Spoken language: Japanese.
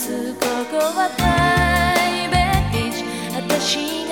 ここはプライベートビーチ私の